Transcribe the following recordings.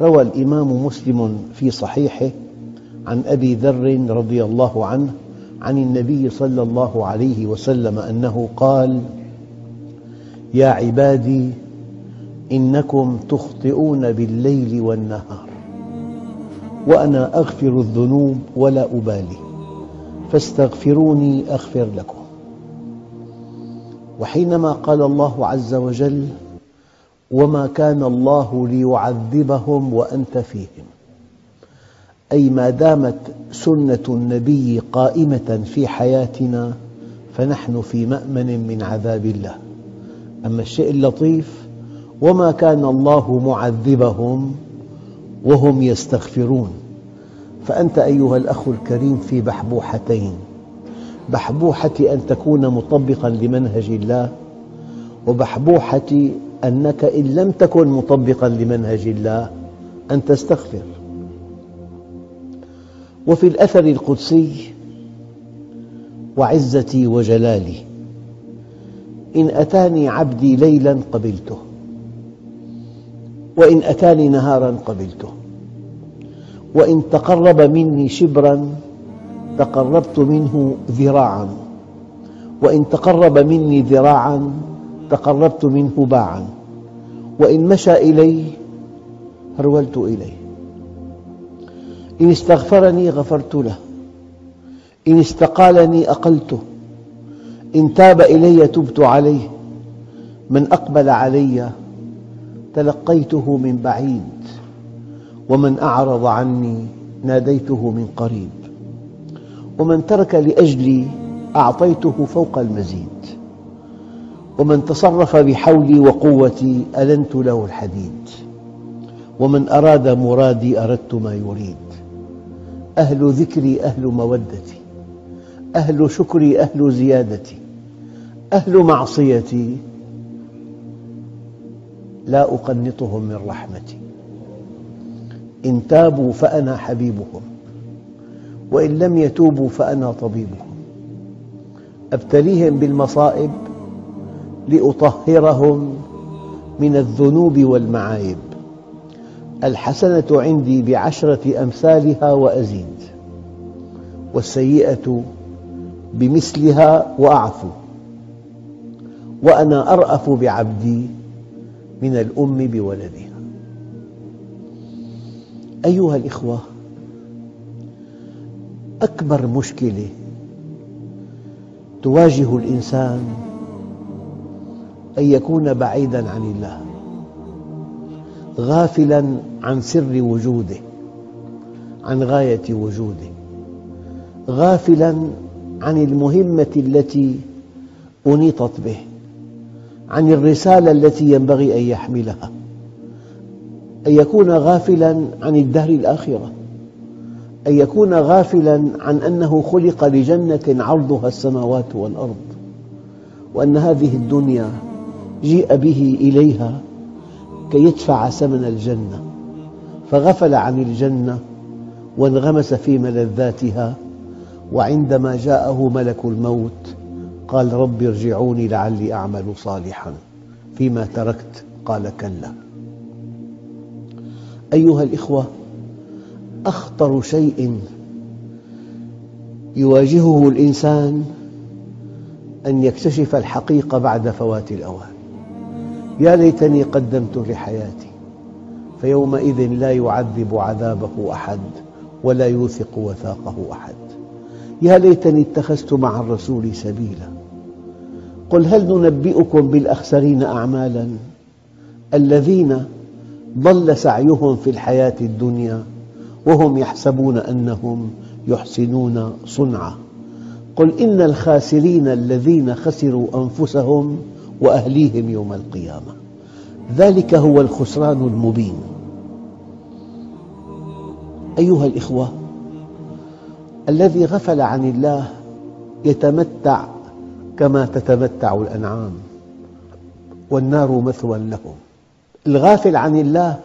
روى الإمام مسلم في صحيحه عن أبي ذر رضي الله عنه عن النبي صلى الله عليه وسلم أنه قال يا عبادي إنكم تخطئون بالليل والنهار وأنا أغفر الذنوب ولا أبالي فاستغفروني أغفر لكم. وحينما قال الله عز وجل وما كان الله ليعذبهم وأنت فيهم. أي ما دامت سنة النبي قائمة في حياتنا فنحن في مأمن من عذاب الله. أما الشيء اللطيف وما كان الله معذبهم وهم يستغفرون. فأنت أيها الأخ الكريم في بحبوحتين. بحبوحة أن تكون مطبقاً لمنهج الله وبحبوحة أنك إن لم تكن مطبقاً لمنهج الله أن تستغفر. وفي الأثر القدسي وعزتي وجلالي إن أتاني عبدي ليلاً قبلته وإن أتاني نهاراً قبلته وإن تقرب مني شبراً تقربت منه ذراعاً وإن تقرب مني ذراعاً تقربت منه باعاً. وإن مشى إلي هرولت إليه. إن استغفرني غفرت له. إن استقالني أقلته إن تاب إلي تبت عليه. من أقبل علي تلقيته من بعيد. ومن أعرض عني ناديته من قريب. ومن ترك لأجلي أعطيته فوق المزيد. ومن تصرف بحولي وقوتي ألنت له الحديد. ومن أراد مرادي أردت ما يريد. أهل ذكري أهل مودتي. أهل شكري أهل زيادتي. أهل معصيتي لا أقنطهم من رحمتي. إن تابوا فأنا حبيبهم. وإن لم يتوبوا فأنا طبيبهم. أبتليهم بالمصائب لأطهرهم من الذنوب والمعايب. الحسنة عندي بعشرة أمثالها وأزيد والسيئة بمثلها وأعفو وأنا أرأف بعبدي من الأم بولدها. أيها الأخوة أكبر مشكلة تواجه الإنسان أن يكون بعيداً عن الله غافلاً عن سر وجوده عن غاية وجوده غافلاً عن المهمة التي أنيطت به عن الرسالة التي ينبغي أن يحملها أن يكون غافلاً عن الدار الآخرة أن يكون غافلاً عن أنه خلق لجنة عرضها السماوات والأرض وأن هذه الدنيا جيء به إليها كي يدفع ثمن الجنة فغفل عن الجنة وانغمس في ملذاتها وعندما جاءه ملك الموت قال رب ارجعوني لعلي أعمل صالحا فيما تركت قال كلا. أيها الأخوة أخطر شيء يواجهه الإنسان أن يكتشف الحقيقة بعد فوات الأوان. يا ليتني قدمت لحياتي فيومئذ لا يعذب عذابه أحد ولا يوثق وثاقه أحد. يا ليتني اتخذت مع الرسول سبيلا. قل هل ننبئكم بالأخسرين أعمالا؟ الذين ضل سعيهم في الحياة الدنيا وهم يحسبون أنهم يحسنون صنعا. قل إن الخاسرين الذين خسروا أنفسهم وأهليهم يوم القيامة. ذلك هو الخسران المبين. أيها الأخوة الذي غفل عن الله يتمتع كما تتمتع الأنعام والنار مثوى لهم الغافل عن الله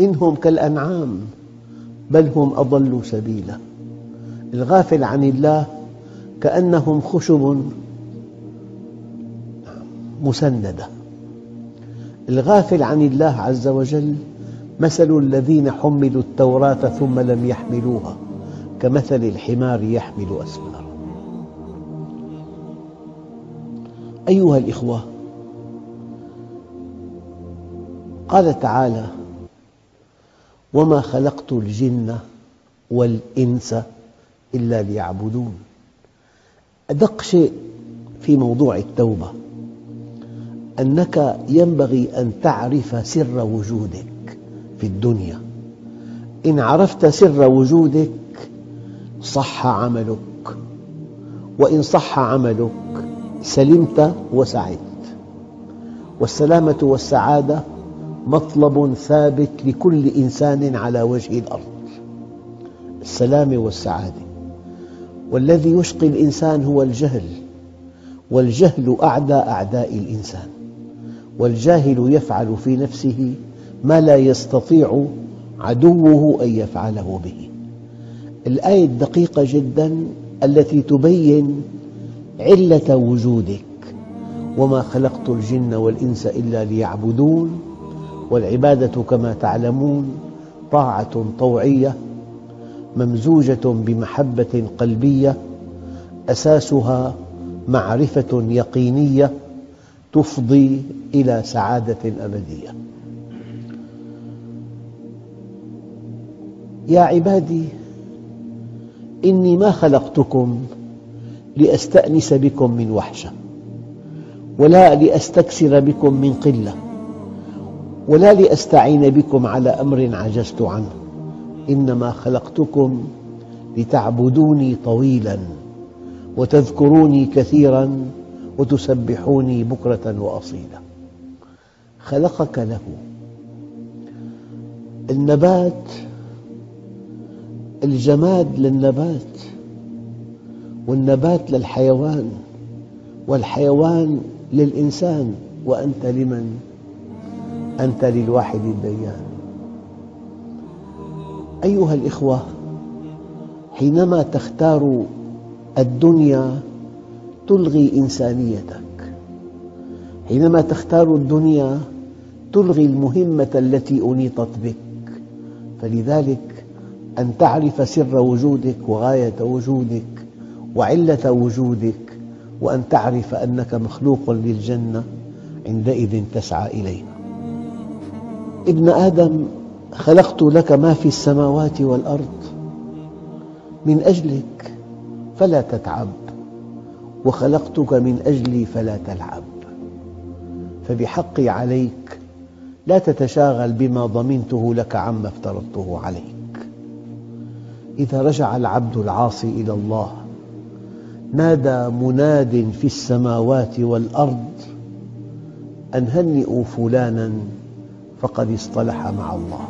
إنهم كالأنعام بل هم أضل سبيلا. الغافل عن الله كأنهم خشب مسندة. الغافل عن الله عز وجل مثل الذين حملوا التوراة ثم لم يحملوها كمثل الحمار يحمل أسفارا أيها الإخوة قال تعالى وما خلقت الجن والإنس إلا ليعبدون. أدق شيء في موضوع التوبة. أنك ينبغي أن تعرف سر وجودك في الدنيا. إن عرفت سر وجودك صح عملك. وإن صح عملك سلمت وسعدت. والسلامة والسعادة مطلب ثابت لكل إنسان على وجه الأرض. السلامة والسعادة. والذي يشقي الإنسان هو الجهل والجهل أعدى أعداء الإنسان. والجاهل يفعل في نفسه ما لا يستطيع عدوه أن يفعله به. الآية الدقيقة جدا التي تبين علة وجودك. وما خلقت الجن والإنس إلا ليعبدون والعبادة كما تعلمون طاعة طوعية ممزوجة بمحبة قلبية أساسها معرفة يقينية تفضي إلى سعادة أبدية يا عبادي إني ما خلقتكم لأستأنس بكم من وحشة ولا لأستكثر بكم من قلة ولا لأستعين بكم على أمر عجزت عنه. إنما خلقتكم لتعبدوني طويلا وتذكروني كثيرا وتسبحوني بكرة وأصيلا. خلقك له. النبات الجماد للنبات والنبات للحيوان والحيوان للإنسان وأنت لمن؟ أنت للواحد الديان أيها الإخوة حينما تختار الدنيا تلغي إنسانيتك. حينما تختار الدنيا تلغي المهمة التي أنيطت بك. فلذلك أن تعرف سر وجودك وغاية وجودك وعلة وجودك وأن تعرف أنك مخلوق للجنة عندئذ تسعى إليها ابن آدم خلقت لك ما في السماوات والأرض من أجلك فلا تتعب. وخلقتك من أجلي فلا تلعب. فبحقي عليك لا تتشاغل بما ضمنته لك عما افترضته عليك. إذا رجع العبد العاصي إلى الله نادى مناد في السماوات والأرض أن هنئوا فلانا فقد اصطلح مع الله.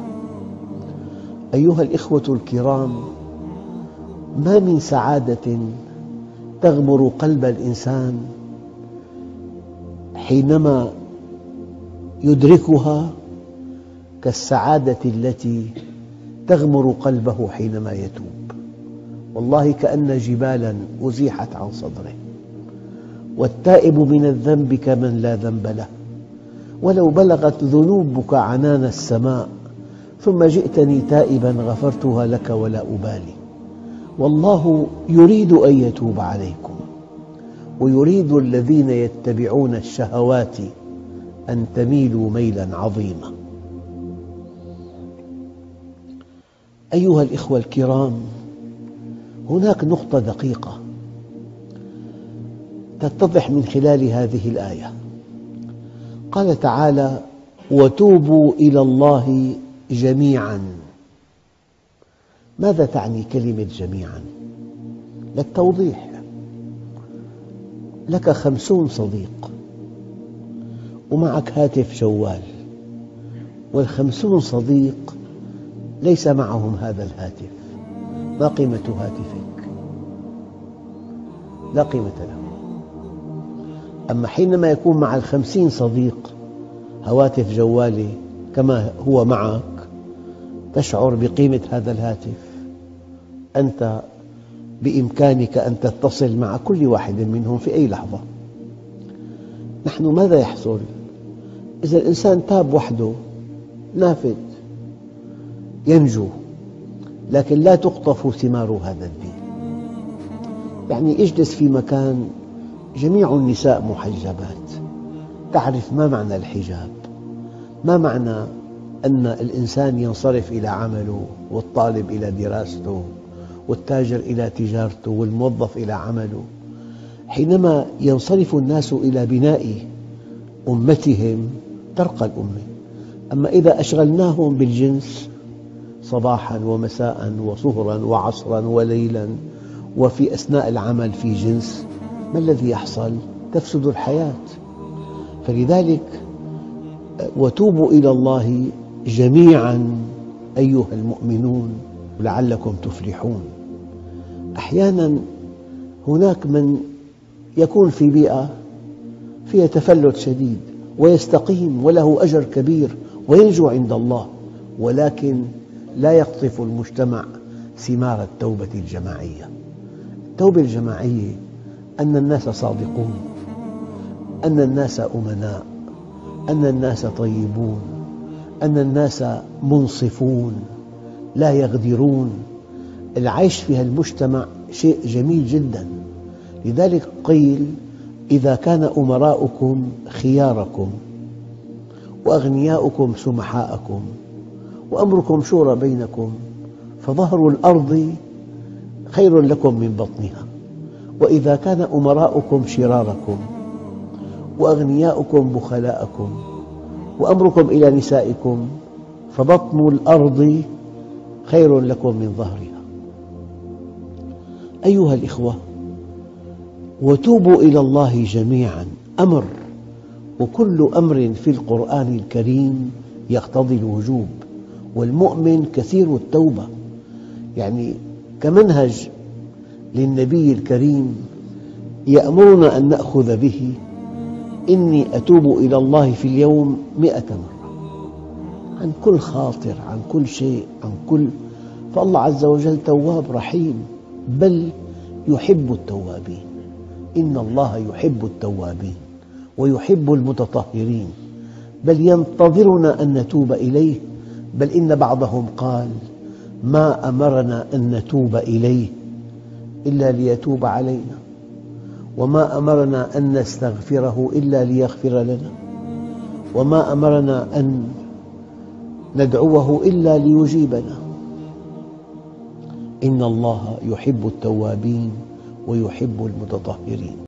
أيها الإخوة الكرام ما من سعادة تغمر قلب الإنسان حينما يدركها كالسعادة التي تغمر قلبه حينما يتوب. والله كأن جبالا أزيحت عن صدره. والتائب من الذنب كمن لا ذنب له. ولو بلغت ذنوبك عنان السماء ثم جئتني تائبا غفرتها لك ولا أبالي. والله يريد أن يتوب عليكم ويريد الذين يتبعون الشهوات أن تميلوا ميلا عظيما. أيها الإخوة الكرام هناك نقطة دقيقة تتضح من خلال هذه الآية. قال تعالى وتوبوا إلى الله جميعا. ماذا تعني كلمة جميعا؟ للتوضيح لك خمسون صديق ومعك هاتف جوال والخمسون صديق ليس معهم هذا الهاتف ما قيمة هاتفك؟ لا قيمة له أما حينما يكون مع الخمسين صديق هواتف جوالي كما هو معك تشعر بقيمة هذا الهاتف أنت بإمكانك أن تتصل مع كل واحد منهم في أي لحظة. نحن ماذا يحصل؟ إذا الإنسان تاب وحده نافذ ينجو لكن لا تقطف ثمار هذا الدين. يعني اجلس في مكان جميع النساء محجبات. تعرف ما معنى الحجاب؟ ما معنى أن الإنسان ينصرف إلى عمله والطالب إلى دراسته؟ والتاجر إلى تجارته والموظف إلى عمله. حينما ينصرف الناس إلى بناء أمتهم ترقى الأمة. أما إذا أشغلناهم بالجنس صباحا ومساء وصهرا وعصرا وليلا وفي أثناء العمل في جنس ما الذي يحصل؟ تفسد الحياة. فلذلك وتوبوا إلى الله جميعا أيها المؤمنون لعلكم تفلحون. أحيانا هناك من يكون في بيئة فيها تفلت شديد ويستقيم وله أجر كبير وينجو عند الله ولكن لا يقطف المجتمع ثمار التوبة الجماعية. التوبة الجماعية أن الناس صادقون أن الناس أمناء أن الناس طيبون أن الناس منصفون لا يغدرون. العيش في هالمجتمع شيء جميل جدا. لذلك قيل إذا كان أمراؤكم خياركم وأغنياؤكم سمحاءكم وأمركم شورى بينكم فظهر الأرض خير لكم من بطنها. وإذا كان أمراؤكم شراركم وأغنياؤكم بخلاءكم وأمركم إلى نسائكم فبطن الأرض خير لكم من ظهرها. أيها الإخوة وتوبوا إلى الله جميعا. أمر وكل أمر في القرآن الكريم يقتضي الوجوب والمؤمن كثير التوبة. يعني كمنهج للنبي الكريم يأمرنا أن نأخذ به إني أتوب إلى الله في اليوم مئة مرة. عن كل خاطر عن كل شيء عن كل فالله عز وجل تواب رحيم. بل يحب التوابين. إن الله يحب التوابين ويحب المتطهرين. بل ينتظرنا أن نتوب إليه. بل إن بعضهم قال ما أمرنا أن نتوب إليه إلا ليتوب علينا. وما أمرنا أن نستغفره إلا ليغفر لنا. وما أمرنا أن ندعوه إلا ليجيبنا. إن الله يحب التوابين ويحب المتطهرين.